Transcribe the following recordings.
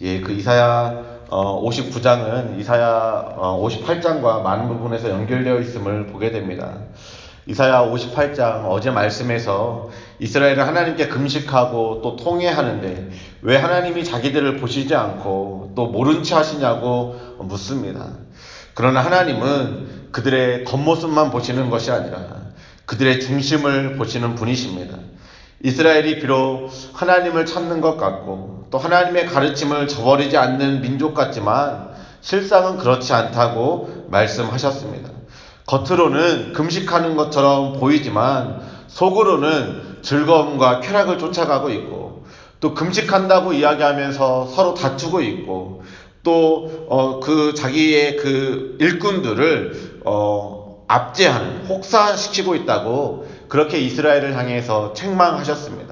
예, 그 이사야 어, 59장은 이사야 어, 58장과 많은 부분에서 연결되어 있음을 보게 됩니다. 이사야 58장 어제 말씀에서 이스라엘은 하나님께 금식하고 또 통회하는데 왜 하나님이 자기들을 보시지 않고 또 모른 체 하시냐고 묻습니다. 그러나 하나님은 그들의 겉모습만 보시는 것이 아니라 그들의 중심을 보시는 분이십니다. 이스라엘이 비록 하나님을 찾는 것 같고 또 하나님의 가르침을 저버리지 않는 민족 같지만 실상은 그렇지 않다고 말씀하셨습니다. 겉으로는 금식하는 것처럼 보이지만 속으로는 즐거움과 쾌락을 쫓아가고 있고 또 금식한다고 이야기하면서 서로 다투고 있고 또그 어, 자기의 그 일꾼들을 어, 압제하는 혹사시키고 있다고 그렇게 이스라엘을 향해서 책망하셨습니다.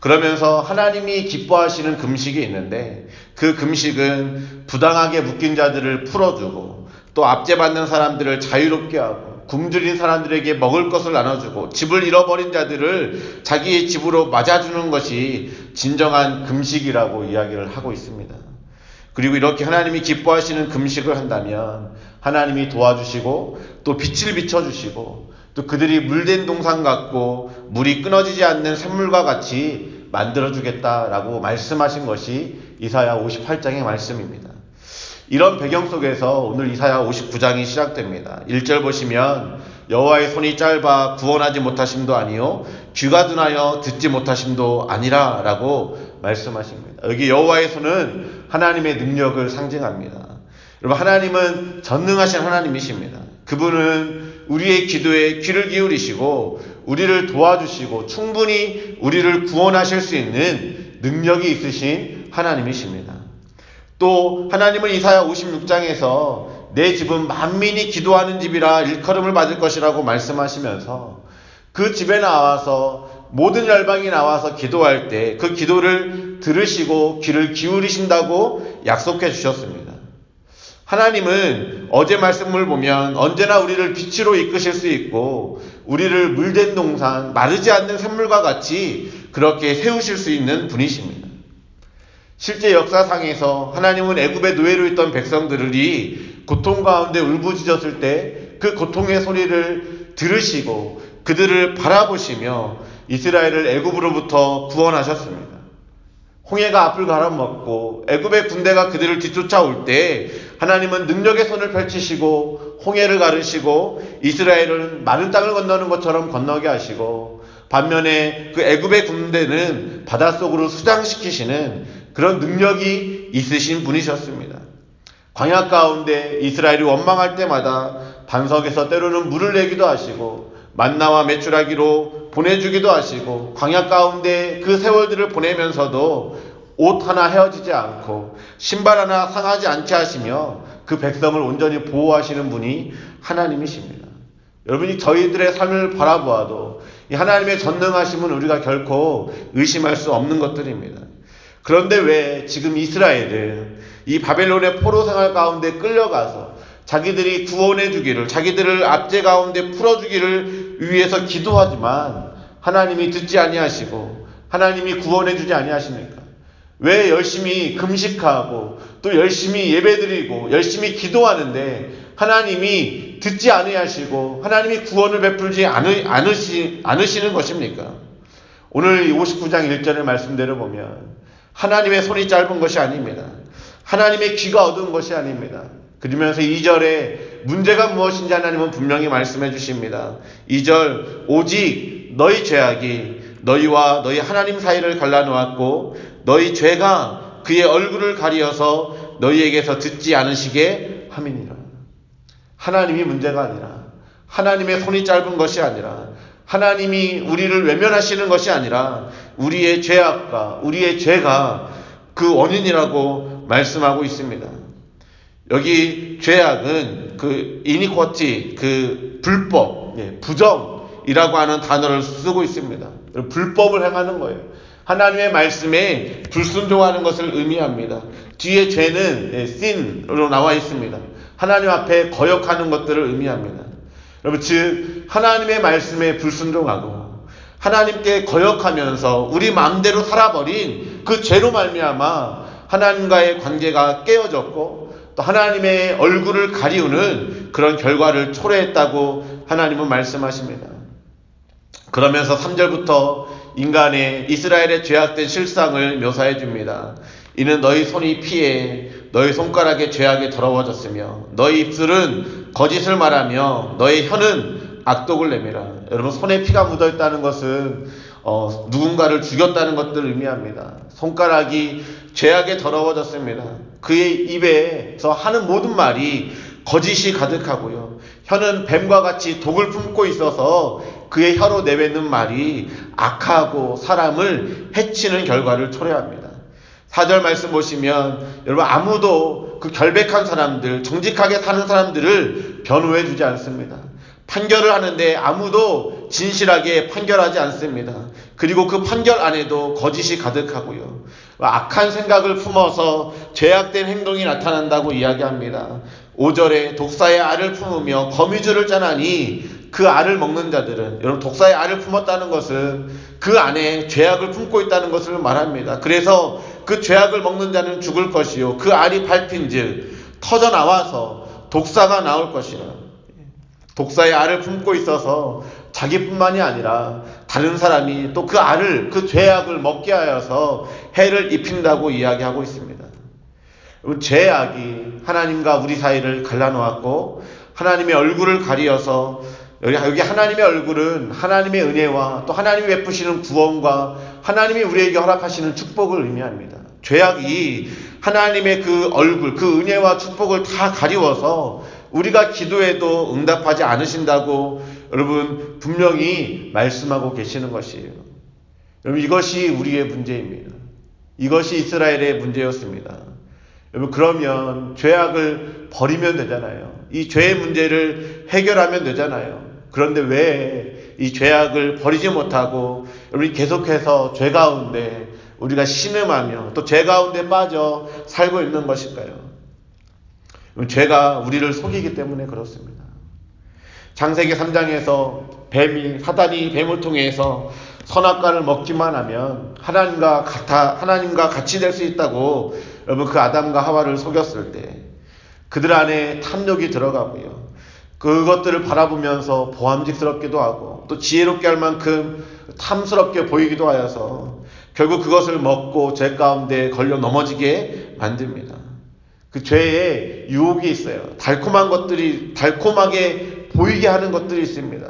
그러면서 하나님이 기뻐하시는 금식이 있는데 그 금식은 부당하게 묶인 자들을 풀어주고 또 압제받는 사람들을 자유롭게 하고 굶주린 사람들에게 먹을 것을 나눠주고 집을 잃어버린 자들을 자기의 집으로 맞아주는 것이 진정한 금식이라고 이야기를 하고 있습니다. 그리고 이렇게 하나님이 기뻐하시는 금식을 한다면 하나님이 도와주시고 또 빛을 비춰주시고 또 그들이 물된 동상 같고 물이 끊어지지 않는 샘물과 같이 만들어주겠다라고 말씀하신 것이 이사야 58장의 말씀입니다. 이런 배경 속에서 오늘 이사야 59장이 시작됩니다. 1절 보시면 여호와의 손이 짧아 구원하지 못하심도 아니요 귀가 둔하여 듣지 못하심도 아니라라고 말씀하십니다. 여기 여호와의 손은 하나님의 능력을 상징합니다. 여러분 하나님은 전능하신 하나님이십니다. 그분은 우리의 기도에 귀를 기울이시고 우리를 도와주시고 충분히 우리를 구원하실 수 있는 능력이 있으신 하나님이십니다. 또 하나님은 이사야 56장에서 내 집은 만민이 기도하는 집이라 일컬음을 받을 것이라고 말씀하시면서 그 집에 나와서 모든 열방이 나와서 기도할 때 그 기도를 들으시고 귀를 기울이신다고 약속해 주셨습니다. 하나님은 어제 말씀을 보면 언제나 우리를 빛으로 이끄실 수 있고 우리를 물된 동산, 마르지 않는 샘물과 같이 그렇게 세우실 수 있는 분이십니다. 실제 역사상에서 하나님은 애굽의 노예로 있던 백성들이 고통 가운데 울부짖었을 때 그 고통의 소리를 들으시고 그들을 바라보시며 이스라엘을 애굽으로부터 구원하셨습니다. 홍해가 앞을 갈아먹고 애굽의 군대가 그들을 뒤쫓아올 때 하나님은 능력의 손을 펼치시고 홍해를 가르시고 이스라엘은 마른 땅을 건너는 것처럼 건너게 하시고 반면에 그 애굽의 군대는 바닷속으로 수장시키시는 그런 능력이 있으신 분이셨습니다. 광야 가운데 이스라엘이 원망할 때마다 반석에서 때로는 물을 내기도 하시고 만나와 메추라기로 보내주기도 하시고 광야 가운데 그 세월들을 보내면서도 옷 하나 헤어지지 않고 신발 하나 상하지 않게 하시며 그 백성을 온전히 보호하시는 분이 하나님이십니다. 여러분이 저희들의 삶을 바라보아도 이 하나님의 전능하심은 우리가 결코 의심할 수 없는 것들입니다. 그런데 왜 지금 이스라엘은 이 바벨론의 포로 생활 가운데 끌려가서 자기들이 구원해 주기를, 자기들을 압제 가운데 풀어 주기를 위해서 기도하지만 하나님이 듣지 아니하시고 하나님이 구원해 주지 아니하십니까? 왜 열심히 금식하고 또 열심히 예배드리고 열심히 기도하는데 하나님이 듣지 아니하시고 하나님이 구원을 베풀지 않으, 않으시, 않으시는 것입니까? 오늘 59장 1절의 말씀대로 보면 하나님의 손이 짧은 것이 아닙니다. 하나님의 귀가 어두운 것이 아닙니다. 그러면서 2절에 문제가 무엇인지 하나님은 분명히 말씀해 주십니다. 2절 오직 너희 죄악이 너희와 너희 하나님 사이를 갈라놓았고 너희 죄가 그의 얼굴을 가리어서 너희에게서 듣지 않으시게 함이니라. 하나님이 문제가 아니라 하나님의 손이 짧은 것이 아니라 하나님이 우리를 외면하시는 것이 아니라 우리의 죄악과 우리의 죄가 그 원인이라고 말씀하고 있습니다. 여기 죄악은 그 이니쿼티, 그 불법, 예, 부정이라고 하는 단어를 쓰고 있습니다. 불법을 행하는 거예요. 하나님의 말씀에 불순종하는 것을 의미합니다. 뒤에 죄는 예, sin으로 나와 있습니다. 하나님 앞에 거역하는 것들을 의미합니다. 여러분, 즉, 하나님의 말씀에 불순종하고 하나님께 거역하면서 우리 마음대로 살아버린 그 죄로 말미암아 하나님과의 관계가 깨어졌고 또 하나님의 얼굴을 가리우는 그런 결과를 초래했다고 하나님은 말씀하십니다. 그러면서 3절부터 인간의 이스라엘의 죄악된 실상을 묘사해 줍니다. 이는 너희 손이 피해 너희 손가락에 죄악에 더러워졌으며 너희 입술은 거짓을 말하며 너희 혀는 악독을 내밀어. 여러분 손에 피가 묻어 있다는 것은 어, 누군가를 죽였다는 것들을 의미합니다. 손가락이 죄악에 더러워졌습니다. 그의 입에서 하는 모든 말이 거짓이 가득하고요. 혀는 뱀과 같이 독을 품고 있어서 그의 혀로 내뱉는 말이 악하고 사람을 해치는 결과를 초래합니다. 4절 말씀 보시면 여러분 아무도 그 결백한 사람들, 정직하게 사는 사람들을 변호해 주지 않습니다. 판결을 하는데 아무도 진실하게 판결하지 않습니다. 그리고 그 판결 안에도 거짓이 가득하고요. 악한 생각을 품어서 죄악된 행동이 나타난다고 이야기합니다. 5절에 독사의 알을 품으며 거미줄을 짜나니 그 알을 먹는 자들은 여러분 독사의 알을 품었다는 것은 그 안에 죄악을 품고 있다는 것을 말합니다. 그래서 그 죄악을 먹는 자는 죽을 것이요 그 알이 밟힌즉 터져 나와서 독사가 나올 것이라. 독사의 알을 품고 있어서 자기뿐만이 아니라 다른 사람이 또 그 알을 그 죄악을 먹게 하여서 해를 입힌다고 이야기하고 있습니다. 죄악이 하나님과 우리 사이를 갈라놓았고 하나님의 얼굴을 가리어서 여기 하나님의 얼굴은 하나님의 은혜와 또 하나님이 베푸시는 구원과 하나님이 우리에게 허락하시는 축복을 의미합니다. 죄악이 하나님의 그 얼굴, 그 은혜와 축복을 다 가리워서 우리가 기도해도 응답하지 않으신다고 여러분 분명히 말씀하고 계시는 것이에요. 여러분 이것이 우리의 문제입니다. 이것이 이스라엘의 문제였습니다. 여러분 그러면 죄악을 버리면 되잖아요. 이 죄의 문제를 해결하면 되잖아요. 그런데 왜 이 죄악을 버리지 못하고 우리 계속해서 죄 가운데 우리가 신음하며 또 죄 가운데 빠져 살고 있는 것일까요? 죄가 우리를 속이기 때문에 그렇습니다. 장세기 3장에서 뱀이 사단이 뱀을 통해서 선악과를 먹기만 하면 하나님과 같아 하나님과 같이 될 수 있다고 여러분 그 아담과 하와를 속였을 때 그들 안에 탐욕이 들어가고요. 그것들을 바라보면서 보암직스럽기도 하고 또 지혜롭게 할 만큼 탐스럽게 보이기도 하여서 결국 그것을 먹고 죄 가운데 걸려 넘어지게 만듭니다. 그 죄에 유혹이 있어요. 달콤한 것들이 달콤하게 보이게 하는 것들이 있습니다.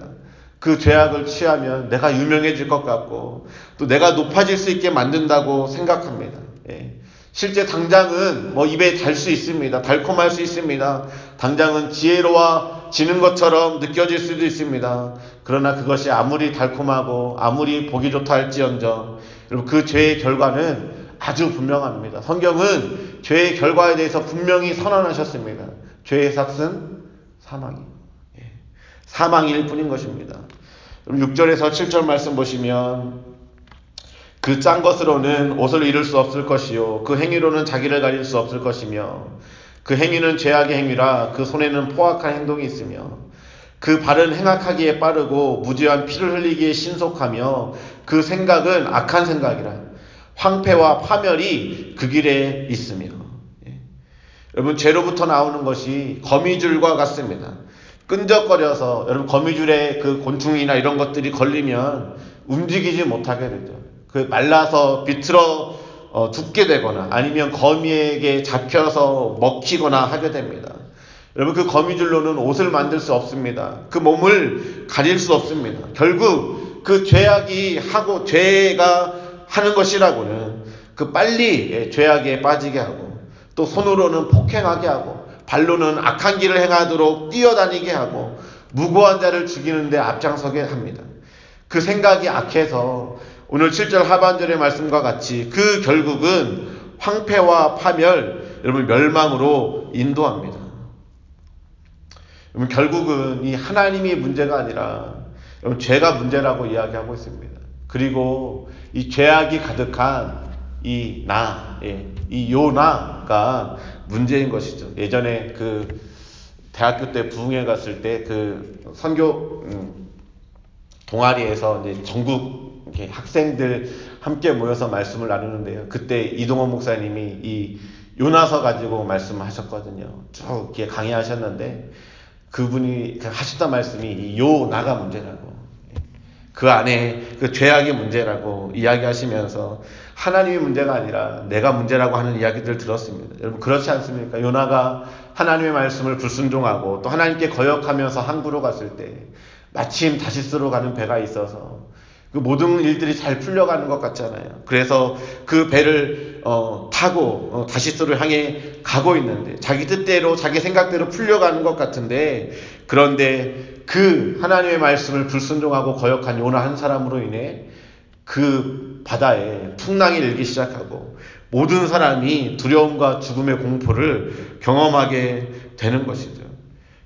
그 죄악을 취하면 내가 유명해질 것 같고 또 내가 높아질 수 있게 만든다고 생각합니다. 예. 실제 당장은 뭐 입에 달 수 있습니다. 달콤할 수 있습니다. 당장은 지혜로워지는 것처럼 느껴질 수도 있습니다. 그러나 그것이 아무리 달콤하고 아무리 보기 좋다 할지언정 그 죄의 결과는 아주 분명합니다. 성경은 죄의 결과에 대해서 분명히 선언하셨습니다. 죄의 삭은 사망이 예. 사망일 뿐인 것입니다. 6절에서 7절 말씀 보시면 그 짠 것으로는 옷을 잃을 수 없을 것이요. 그 행위로는 자기를 가릴 수 없을 것이며 그 행위는 죄악의 행위라 그 손에는 포악한 행동이 있으며 그 발은 행악하기에 빠르고 무지한 피를 흘리기에 신속하며 그 생각은 악한 생각이라 황폐와 파멸이 그 길에 있으며 예. 여러분 죄로부터 나오는 것이 거미줄과 같습니다. 끈적거려서 여러분 거미줄에 그 곤충이나 이런 것들이 걸리면 움직이지 못하게 되죠. 그 말라서 비틀어 어, 죽게 되거나 아니면 거미에게 잡혀서 먹히거나 하게 됩니다. 여러분 그 거미줄로는 옷을 만들 수 없습니다. 그 몸을 가릴 수 없습니다. 결국 그 죄악이 하고 죄가 하는 것이라고는 그 빨리 예, 죄악에 빠지게 하고 또 손으로는 폭행하게 하고 발로는 악한 길을 행하도록 뛰어다니게 하고 무고한 자를 죽이는데 앞장서게 합니다. 그 생각이 악해서 오늘 7절 하반절의 말씀과 같이 그 결국은 황폐와 파멸, 여러분 멸망으로 인도합니다. 여러분 결국은 이 하나님이 문제가 아니라 여러분 죄가 문제라고 이야기하고 있습니다. 그리고 이 죄악이 가득한 이 나, 예, 이 요나가 문제인 것이죠. 예전에 그 대학교 때 부흥회 갔을 때 그 선교 음, 동아리에서 이제 전국 학생들 함께 모여서 말씀을 나누는데요. 그때 이동원 목사님이 이 요나서 가지고 말씀하셨거든요. 쭉 강의하셨는데 그분이 그 하셨던 말씀이 이 요나가 문제라고 그 안에 그 죄악의 문제라고 이야기하시면서 하나님의 문제가 아니라 내가 문제라고 하는 이야기들을 들었습니다. 여러분 그렇지 않습니까? 요나가 하나님의 말씀을 불순종하고 또 하나님께 거역하면서 항구로 갔을 때 마침 다시스로 가는 배가 있어서 그 모든 일들이 잘 풀려가는 것 같잖아요. 그래서 그 배를 어, 타고 어, 다시스를 향해 가고 있는데 자기 뜻대로 자기 생각대로 풀려가는 것 같은데 그런데 그 하나님의 말씀을 불순종하고 거역한 요나 한 사람으로 인해 그 바다에 풍랑이 일기 시작하고 모든 사람이 두려움과 죽음의 공포를 경험하게 되는 것이죠.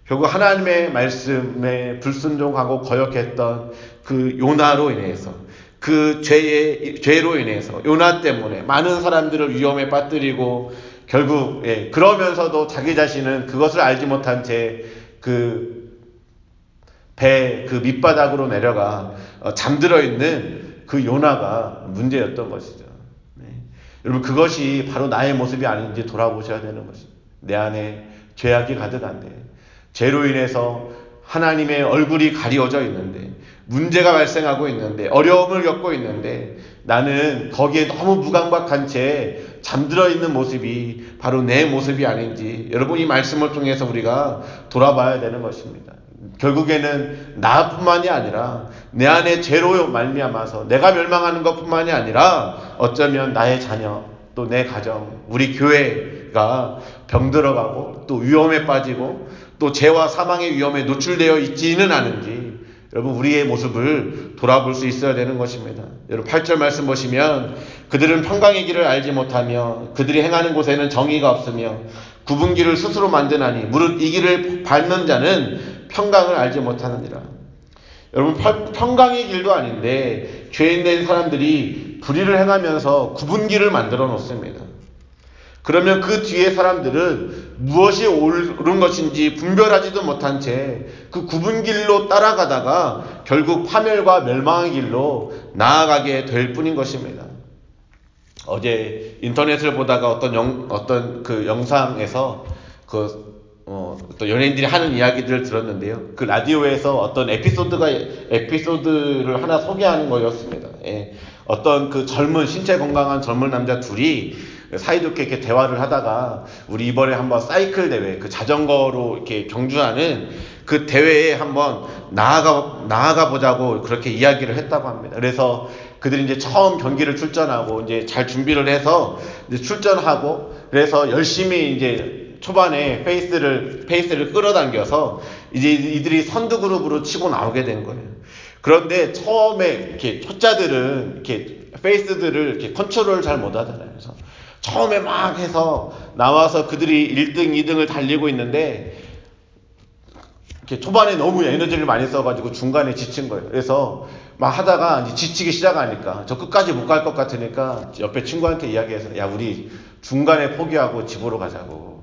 결국 하나님의 말씀에 불순종하고 거역했던 그 요나로 인해서 그 죄의 죄로 인해서 요나 때문에 많은 사람들을 위험에 빠뜨리고 결국 예, 그러면서도 자기 자신은 그것을 알지 못한 채그 배 그 밑바닥으로 내려가 어, 잠들어 있는 그 요나가 문제였던 것이죠. 네. 여러분 그것이 바로 나의 모습이 아닌지 돌아보셔야 되는 것입니다. 내 안에 죄악이 가득한데 죄로 인해서 하나님의 얼굴이 가리워져 있는데 문제가 발생하고 있는데 어려움을 겪고 있는데 나는 거기에 너무 무감각한 채 잠들어 있는 모습이 바로 내 모습이 아닌지 여러분 이 말씀을 통해서 우리가 돌아봐야 되는 것입니다. 결국에는 나뿐만이 아니라 내 안에 죄로 말미암아서 내가 멸망하는 것뿐만이 아니라 어쩌면 나의 자녀 또 내 가정 우리 교회가 병들어가고 또 위험에 빠지고 또 죄와 사망의 위험에 노출되어 있지는 않은지 여러분 우리의 모습을 돌아볼 수 있어야 되는 것입니다. 여러분 8절 말씀 보시면 그들은 평강의 길을 알지 못하며 그들이 행하는 곳에는 정의가 없으며 구분 길을 스스로 만드나니 무릇 이 길을 밟는 자는 평강을 알지 못하느니라. 여러분 평강의 길도 아닌데 죄인 된 사람들이 불의를 행하면서 구분 길을 만들어 놓습니다. 그러면 그 뒤에 사람들은 무엇이 옳은 것인지 분별하지도 못한 채그 구분 길로 따라가다가 결국 파멸과 멸망의 길로 나아가게 될 뿐인 것입니다. 어제 인터넷을 보다가 어떤 영, 어떤 그 영상에서 그, 어, 또 연예인들이 하는 이야기들을 들었는데요. 그 라디오에서 어떤 에피소드가, 에피소드를 하나 소개하는 거였습니다. 예. 어떤 그 젊은, 신체 건강한 젊은 남자 둘이 사이좋게 이렇게 대화를 하다가 우리 이번에 한번 사이클 대회, 그 자전거로 이렇게 경주하는 그 대회에 한번 나아가, 나아가 보자고 그렇게 이야기를 했다고 합니다. 그래서 그들이 이제 처음 경기를 출전하고 이제 잘 준비를 해서 이제 출전하고 그래서 열심히 이제 초반에 페이스를, 페이스를 끌어당겨서 이제 이들이 선두 그룹으로 치고 나오게 된 거예요. 그런데 처음에 이렇게 초짜들은 이렇게 페이스들을 이렇게 컨트롤을 잘 못하잖아요. 그래서 처음에 막 해서 나와서 그들이 1등, 2등을 달리고 있는데 이렇게 초반에 너무 에너지를 많이 써가지고 중간에 지친 거예요. 그래서 막 하다가 이제 지치기 시작하니까 저 끝까지 못 갈 것 같으니까 옆에 친구한테 이야기해서 야 우리 중간에 포기하고 집으로 가자고.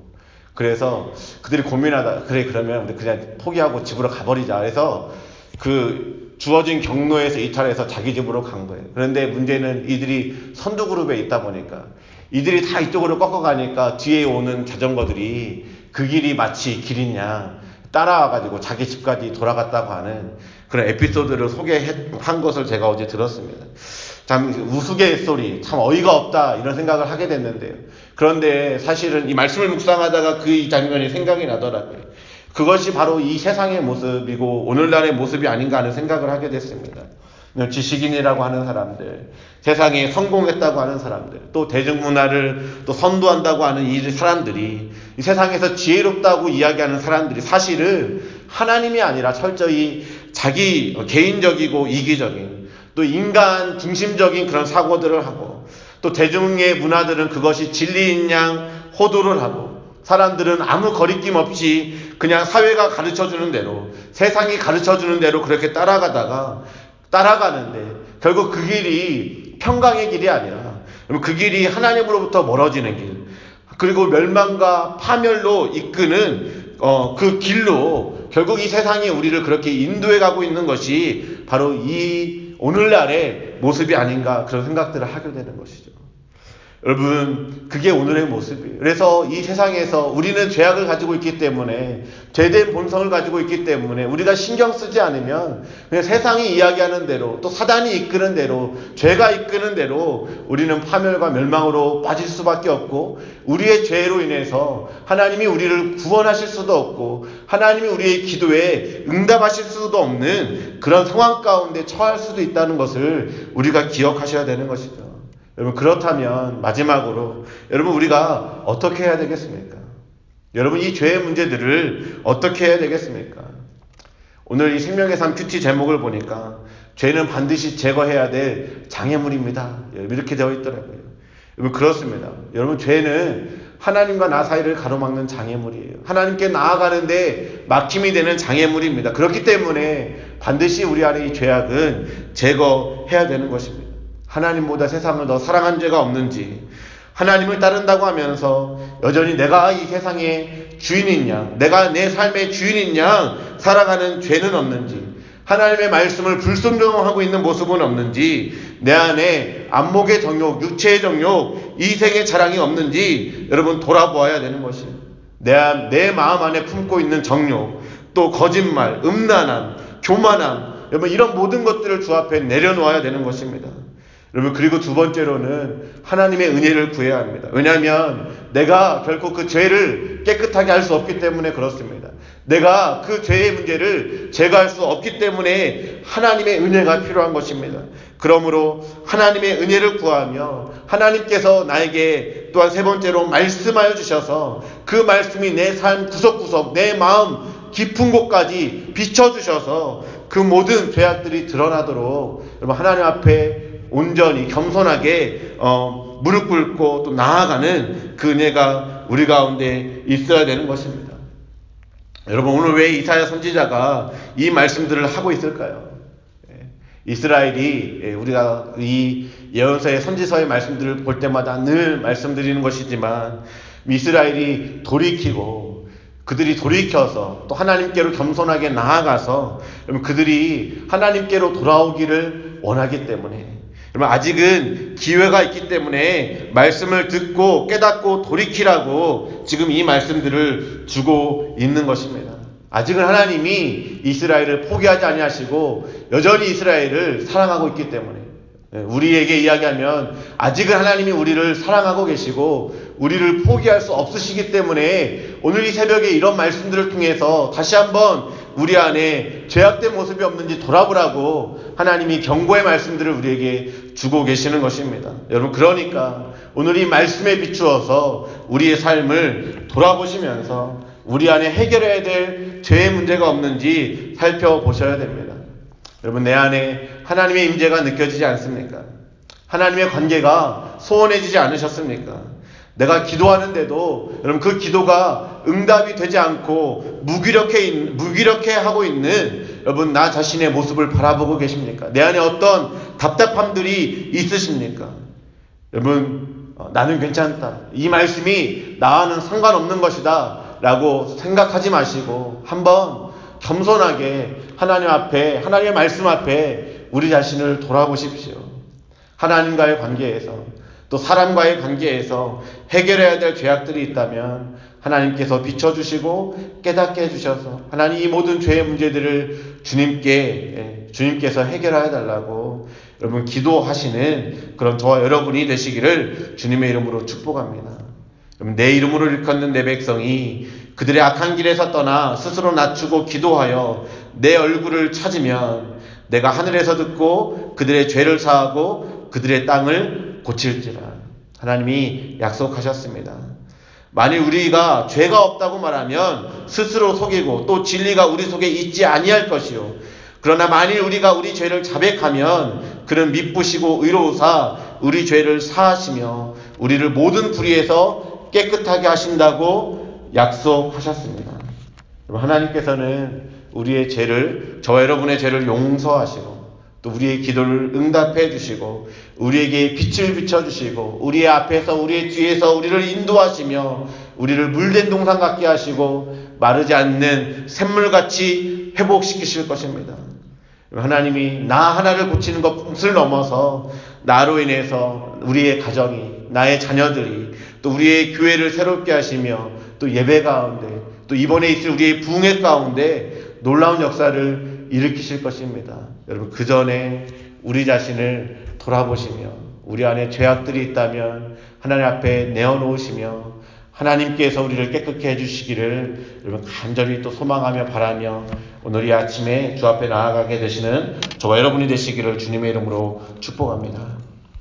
그래서 그들이 고민하다 그래 그러면 우리 그냥 포기하고 집으로 가버리자. 그래서 그 주어진 경로에서 이탈해서 자기 집으로 간 거예요. 그런데 문제는 이들이 선두 그룹에 있다 보니까 이들이 다 이쪽으로 꺾어가니까 뒤에 오는 자전거들이 그 길이 마치 길이냐 따라와가지고 자기 집까지 돌아갔다고 하는 그런 에피소드를 소개한 것을 제가 어제 들었습니다. 참 우스갯소리, 참 어이가 없다 이런 생각을 하게 됐는데요. 그런데 사실은 이 말씀을 묵상하다가 그 장면이 생각이 나더라고요. 그것이 바로 이 세상의 모습이고 오늘날의 모습이 아닌가 하는 생각을 하게 됐습니다. 지식인이라고 하는 사람들, 세상에 성공했다고 하는 사람들, 또 대중문화를 또 선도한다고 하는 이 사람들이 이 세상에서 지혜롭다고 이야기하는 사람들이 사실은 하나님이 아니라 철저히 자기 개인적이고 이기적인 또 인간 중심적인 그런 사고들을 하고 또 대중의 문화들은 그것이 진리인 양 호도를 하고 사람들은 아무 거리낌 없이 그냥 사회가 가르쳐 주는 대로 세상이 가르쳐 주는 대로 그렇게 따라가다가 따라가는데 결국 그 길이 평강의 길이 아니라 그 길이 하나님으로부터 멀어지는 길 그리고 멸망과 파멸로 이끄는 어, 그 길로 결국 이 세상이 우리를 그렇게 인도해 가고 있는 것이 바로 이 오늘날의 모습이 아닌가 그런 생각들을 하게 되는 것이죠. 여러분, 그게 오늘의 모습이에요. 그래서 이 세상에서 우리는 죄악을 가지고 있기 때문에, 죄된 본성을 가지고 있기 때문에, 우리가 신경 쓰지 않으면, 그냥 세상이 이야기하는 대로, 또 사단이 이끄는 대로, 죄가 이끄는 대로, 우리는 파멸과 멸망으로 빠질 수밖에 없고, 우리의 죄로 인해서 하나님이 우리를 구원하실 수도 없고, 하나님이 우리의 기도에 응답하실 수도 없는 그런 상황 가운데 처할 수도 있다는 것을 우리가 기억하셔야 되는 것이죠. 여러분 그렇다면 마지막으로 여러분 우리가 어떻게 해야 되겠습니까? 여러분 이 죄의 문제들을 어떻게 해야 되겠습니까? 오늘 이 생명의 삶 큐티 제목을 보니까 죄는 반드시 제거해야 될 장애물입니다. 이렇게 되어 있더라고요. 여러분 그렇습니다. 여러분 죄는 하나님과 나 사이를 가로막는 장애물이에요. 하나님께 나아가는데 막힘이 되는 장애물입니다. 그렇기 때문에 반드시 우리 안에 이 죄악은 제거해야 되는 것입니다. 하나님보다 세상을 더 사랑한 죄가 없는지, 하나님을 따른다고 하면서 여전히 내가 이 세상의 주인인 양, 내가 내 삶의 주인인 양 살아가는 죄는 없는지, 하나님의 말씀을 불순종하고 있는 모습은 없는지, 내 안에 안목의 정욕, 육체의 정욕, 이생의 자랑이 없는지 여러분 돌아보아야 되는 것이에요. 내, 내 마음 안에 품고 있는 정욕, 또 거짓말, 음란함, 교만함, 여러분 이런 모든 것들을 주 앞에 내려놓아야 되는 것입니다. 여러분 그리고 두 번째로는 하나님의 은혜를 구해야 합니다. 왜냐하면 내가 결코 그 죄를 깨끗하게 할 수 없기 때문에 그렇습니다. 내가 그 죄의 문제를 제거할 수 없기 때문에 하나님의 은혜가 필요한 것입니다. 그러므로 하나님의 은혜를 구하며 하나님께서 나에게 또한 세 번째로 말씀하여 주셔서 그 말씀이 내 삶 구석구석 내 마음 깊은 곳까지 비춰주셔서 그 모든 죄악들이 드러나도록 여러분 하나님 앞에 온전히 겸손하게 어, 무릎 꿇고 또 나아가는 그 은혜가 우리 가운데 있어야 되는 것입니다. 여러분 오늘 왜 이사야 선지자가 이 말씀들을 하고 있을까요? 예, 이스라엘이 예, 우리가 이 예언서의 선지서의 말씀들을 볼 때마다 늘 말씀드리는 것이지만 이스라엘이 돌이키고 그들이 돌이켜서 또 하나님께로 겸손하게 나아가서 그들이 하나님께로 돌아오기를 원하기 때문에 여러분 아직은 기회가 있기 때문에 말씀을 듣고 깨닫고 돌이키라고 지금 이 말씀들을 주고 있는 것입니다. 아직은 하나님이 이스라엘을 포기하지 아니하시고 여전히 이스라엘을 사랑하고 있기 때문에 예, 우리에게 이야기하면 아직은 하나님이 우리를 사랑하고 계시고 우리를 포기할 수 없으시기 때문에 오늘 이 새벽에 이런 말씀들을 통해서 다시 한번 우리 안에 죄악된 모습이 없는지 돌아보라고 하나님이 경고의 말씀들을 우리에게 주고 계시는 것입니다. 여러분 그러니까 오늘 이 말씀에 비추어서 우리의 삶을 돌아보시면서 우리 안에 해결해야 될 죄의 문제가 없는지 살펴보셔야 됩니다. 여러분 내 안에 하나님의 임재가 느껴지지 않습니까? 하나님의 관계가 소원해지지 않으셨습니까? 내가 기도하는데도 여러분 그 기도가 응답이 되지 않고 무기력해 무기력해 하고 있는 여러분 나 자신의 모습을 바라보고 계십니까? 내 안에 어떤 답답함들이 있으십니까? 여러분 어, 나는 괜찮다. 이 말씀이 나와는 상관없는 것이다. 라고 생각하지 마시고 한번 겸손하게 하나님 앞에 하나님의 말씀 앞에 우리 자신을 돌아보십시오. 하나님과의 관계에서 또 사람과의 관계에서 해결해야 될 죄악들이 있다면 하나님께서 비춰주시고 깨닫게 해주셔서 하나님 이 모든 죄의 문제들을 주님께 예, 주님께서 해결하여 달라고 여러분 기도하시는 그런 저와 여러분이 되시기를 주님의 이름으로 축복합니다. 여러분 내 이름으로 일컫는 내 백성이 그들의 악한 길에서 떠나 스스로 낮추고 기도하여 내 얼굴을 찾으면 내가 하늘에서 듣고 그들의 죄를 사하고 그들의 땅을 고칠지라. 하나님이 약속하셨습니다. 만일 우리가 죄가 없다고 말하면 스스로 속이고 또 진리가 우리 속에 있지 아니할 것이요. 그러나 만일 우리가 우리 죄를 자백하면 그는 미쁘시고 의로우사 우리 죄를 사하시며 우리를 모든 불의에서 깨끗하게 하신다고 약속하셨습니다. 하나님께서는 우리의 죄를 저 여러분의 죄를 용서하시고 또 우리의 기도를 응답해 주시고 우리에게 빛을 비춰 주시고 우리의 앞에서 우리의 뒤에서 우리를 인도하시며 우리를 물된 동상 같게 하시고 마르지 않는 샘물같이 회복시키실 것입니다. 하나님이 나 하나를 고치는 것을 넘어서 나로 인해서 우리의 가정이, 나의 자녀들이, 또 우리의 교회를 새롭게 하시며 또 예배 가운데, 또 이번에 있을 우리의 부흥회 가운데 놀라운 역사를 일으키실 것입니다. 여러분, 그 전에 우리 자신을 돌아보시며 우리 안에 죄악들이 있다면 하나님 앞에 내어놓으시며 하나님께서 우리를 깨끗게 해주시기를 여러분 간절히 또 소망하며 바라며 오늘 이 아침에 주 앞에 나아가게 되시는 저와 여러분이 되시기를 주님의 이름으로 축복합니다.